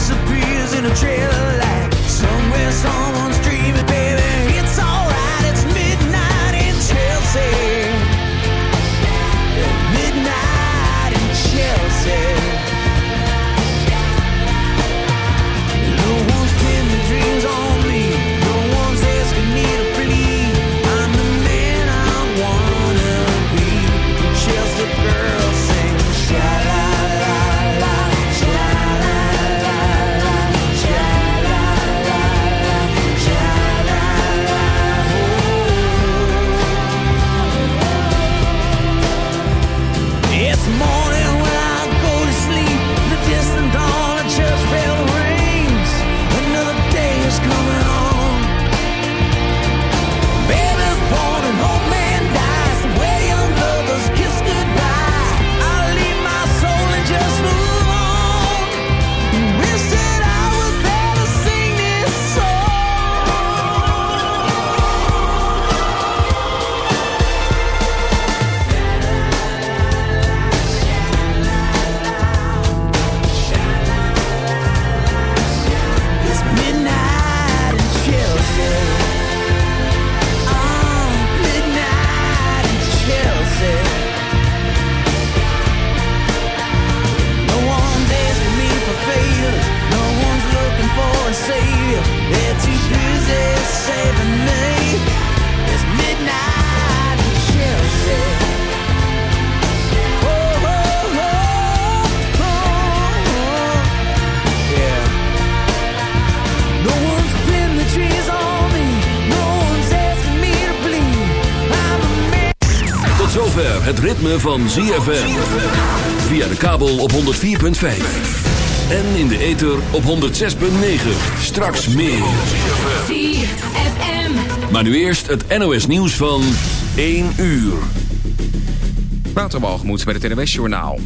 disappears in a trail zover het ritme van ZFM. Via de kabel op 104.5. En in de ether op 106.9. Straks meer. ZFM. Maar nu eerst het NOS nieuws van 1 uur. Waterwalgemoed bij het NWS-journaal.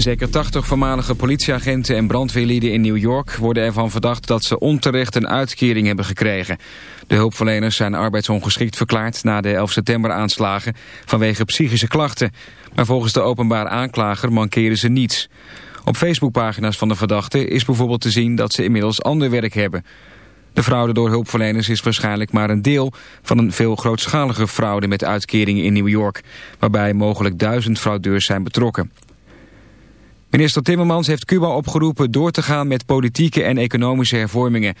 Zeker 80 voormalige politieagenten en brandweerlieden in New York... worden ervan verdacht dat ze onterecht een uitkering hebben gekregen. De hulpverleners zijn arbeidsongeschikt verklaard... na de 11 september-aanslagen vanwege psychische klachten. Maar volgens de openbaar aanklager mankeren ze niets. Op Facebookpagina's van de verdachten is bijvoorbeeld te zien... dat ze inmiddels ander werk hebben... De fraude door hulpverleners is waarschijnlijk maar een deel van een veel grootschalige fraude met uitkeringen in New York, waarbij mogelijk duizend fraudeurs zijn betrokken. Minister Timmermans heeft Cuba opgeroepen door te gaan met politieke en economische hervormingen.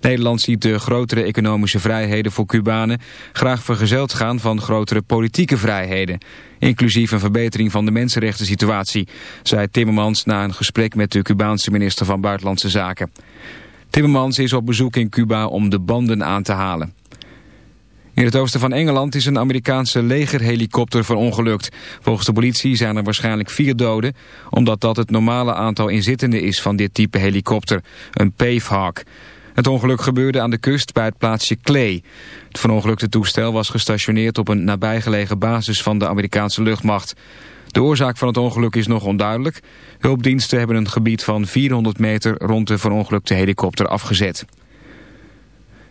Nederland ziet de grotere economische vrijheden voor Cubanen graag vergezeld gaan van grotere politieke vrijheden. Inclusief een verbetering van de mensenrechten situatie, zei Timmermans na een gesprek met de Cubaanse minister van Buitenlandse Zaken. Timmermans is op bezoek in Cuba om de banden aan te halen. In het oosten van Engeland is een Amerikaanse legerhelikopter verongelukt. Volgens de politie zijn er waarschijnlijk vier doden... omdat dat het normale aantal inzittenden is van dit type helikopter, een Pavehawk. Het ongeluk gebeurde aan de kust bij het plaatsje Clay. Het verongelukte toestel was gestationeerd op een nabijgelegen basis van de Amerikaanse luchtmacht. De oorzaak van het ongeluk is nog onduidelijk. Hulpdiensten hebben een gebied van 400 meter rond de verongelukte helikopter afgezet.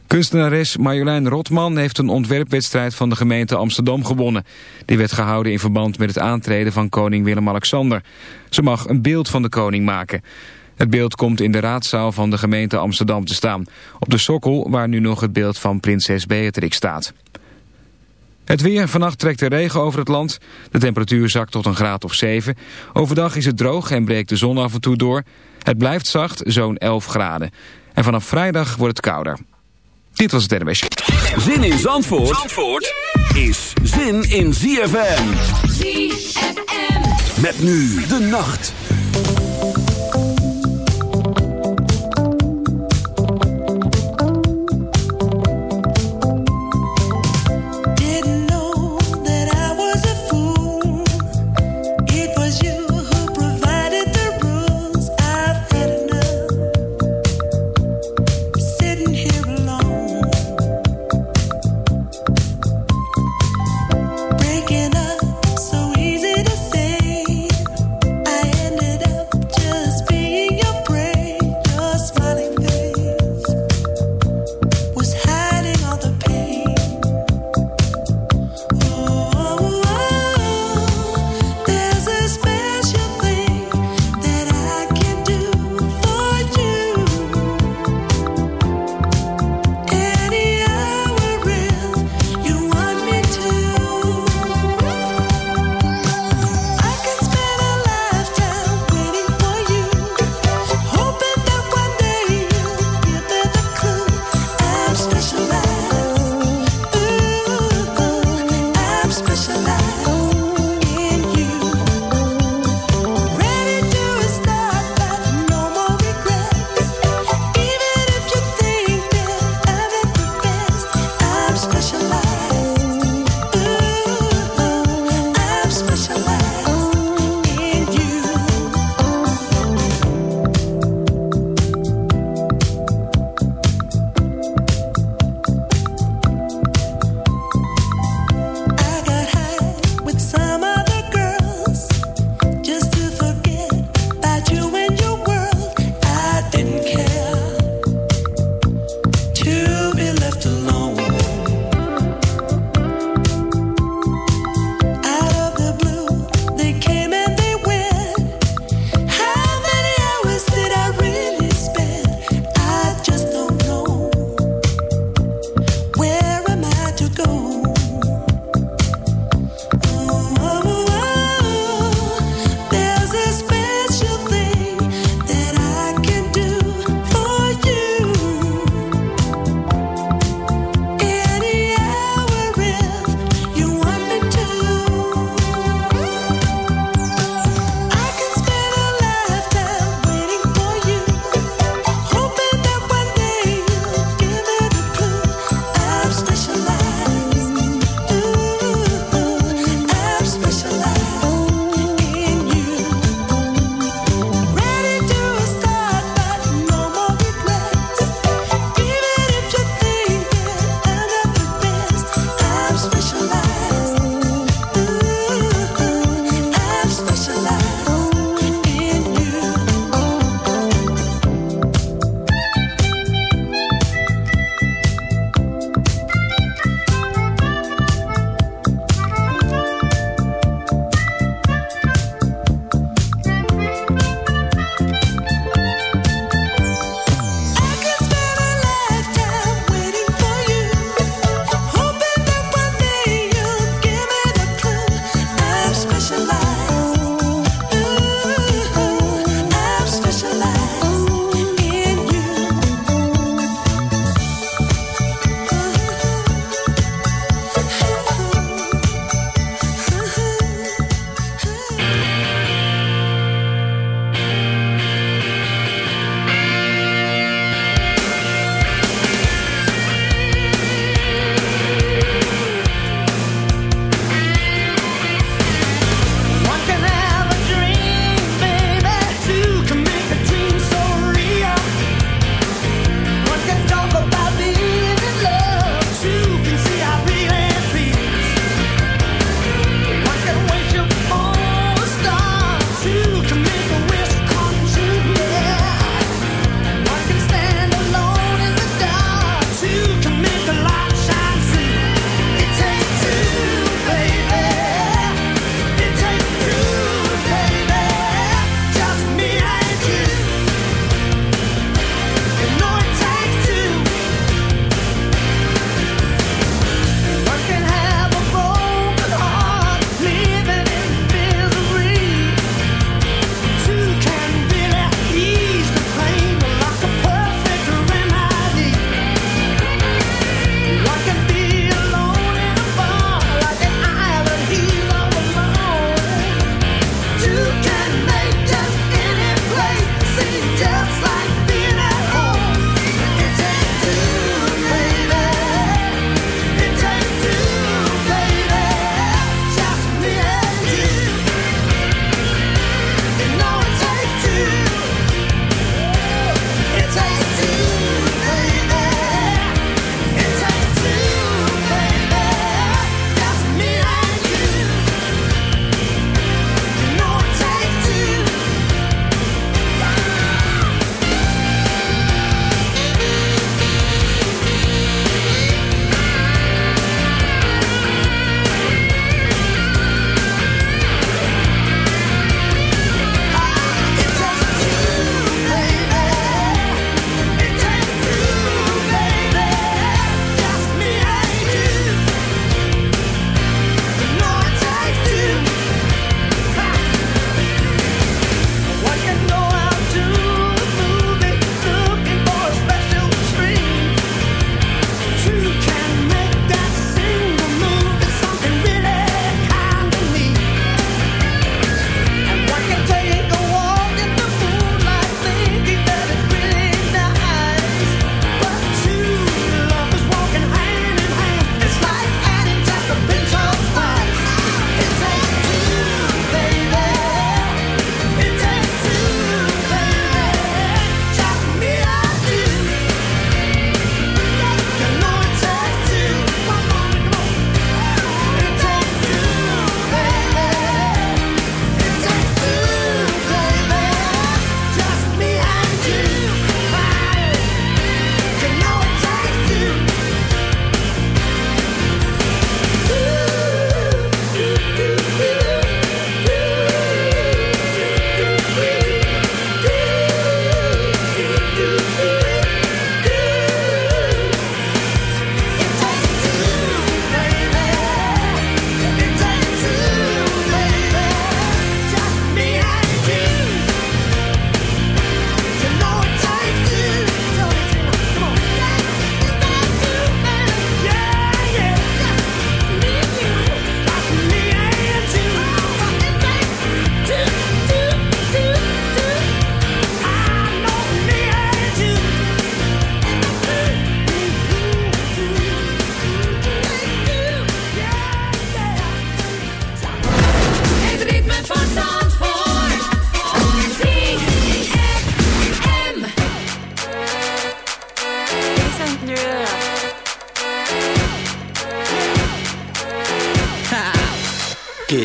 Kunstenares Marjolein Rotman heeft een ontwerpwedstrijd van de gemeente Amsterdam gewonnen. Die werd gehouden in verband met het aantreden van koning Willem-Alexander. Ze mag een beeld van de koning maken. Het beeld komt in de raadzaal van de gemeente Amsterdam te staan. Op de sokkel waar nu nog het beeld van prinses Beatrix staat. Het weer. Vannacht trekt de regen over het land. De temperatuur zakt tot een graad of 7. Overdag is het droog en breekt de zon af en toe door. Het blijft zacht, zo'n 11 graden. En vanaf vrijdag wordt het kouder. Dit was het NWS. Zin in Zandvoort, Zandvoort is zin in ZFM. ZFM. Met nu de nacht.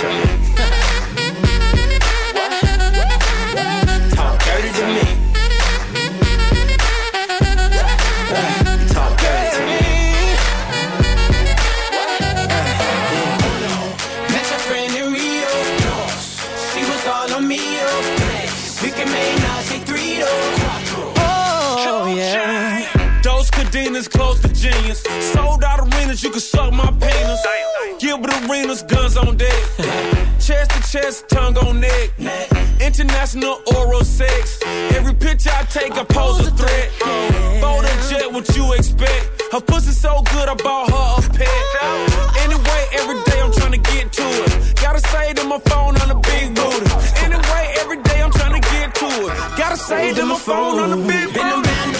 Talk dirty to me. Talk dirty to me. Met friend in Rio. She was all on me. We can make say three Oh, yeah. Those cadenas close to genius. Sold out arenas, you can suck my penis. Gilbert Arenas, guns on deck. Chest to chest, tongue on neck. International oral sex. Every picture I take, I pose a threat. Bold and jet, what you expect? Her pussy so good, I bought her a pet. Anyway, every day I'm trying to get to it. Gotta say to my phone on the big booty. Anyway, every day I'm trying to get to it. Gotta say to my phone on the big booty.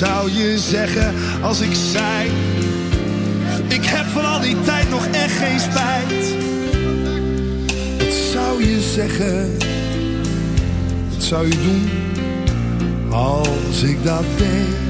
zou je zeggen als ik zei Ik heb voor al die tijd nog echt geen spijt. Wat zou je zeggen? Wat zou je doen Als ik dat deed?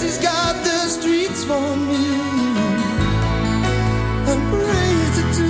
Daisy's got the streets for me. I'm crazy too.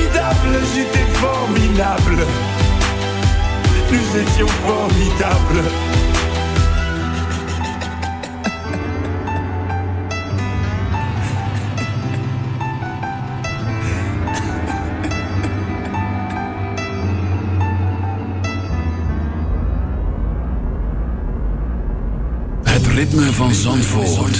j'étais formidable. Nous étions formidables. Het ritme van Zandvoort.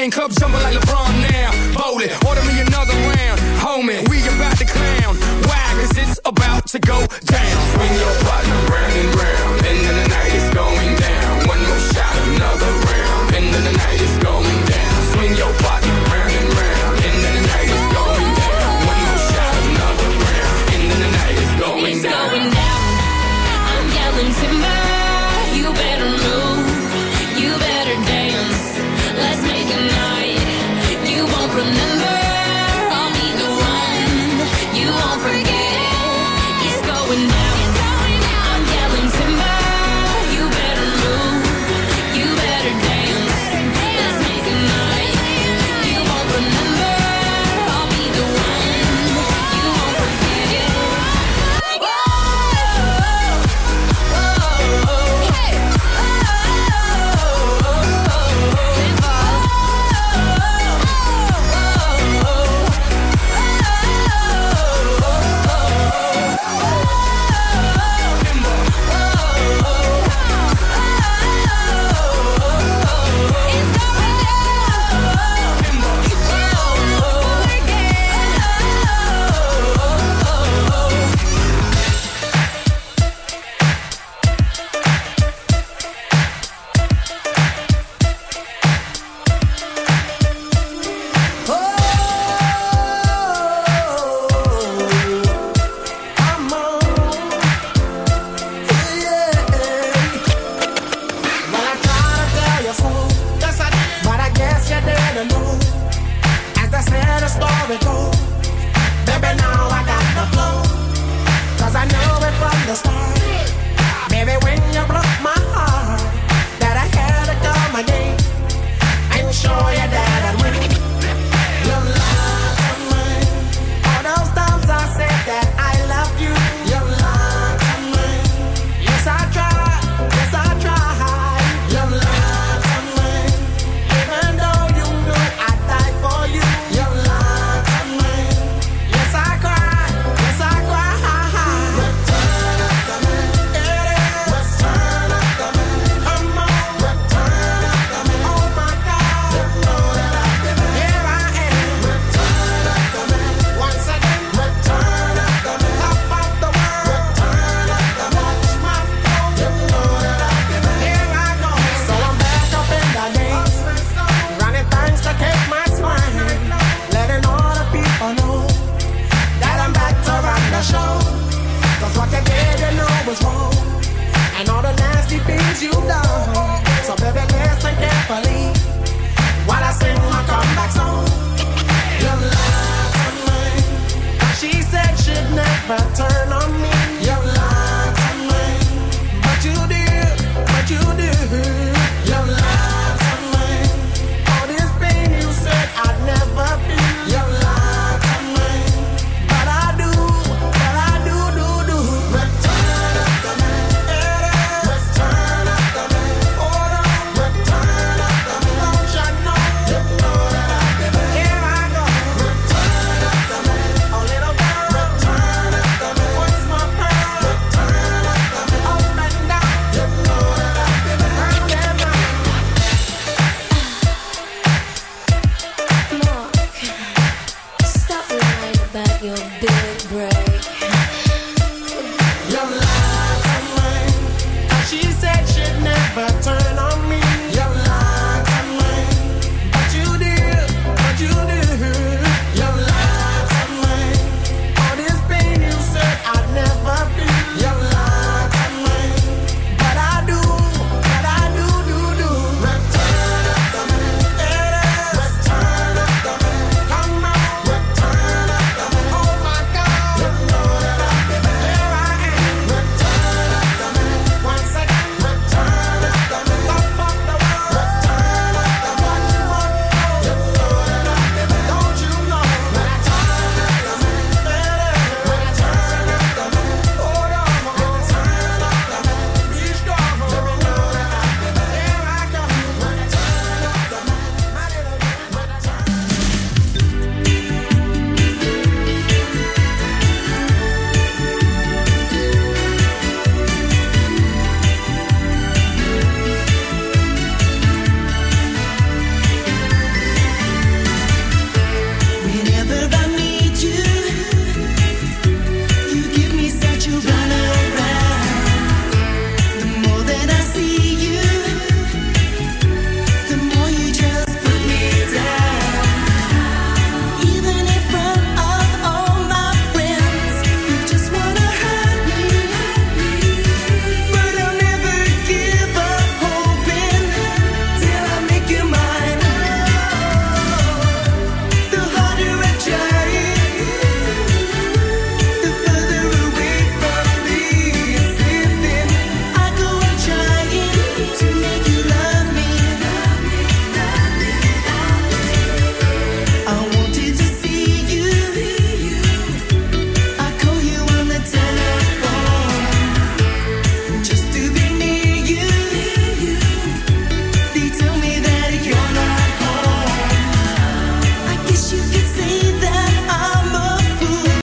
chain, club jumping like LeBron now. Bowl it, order me another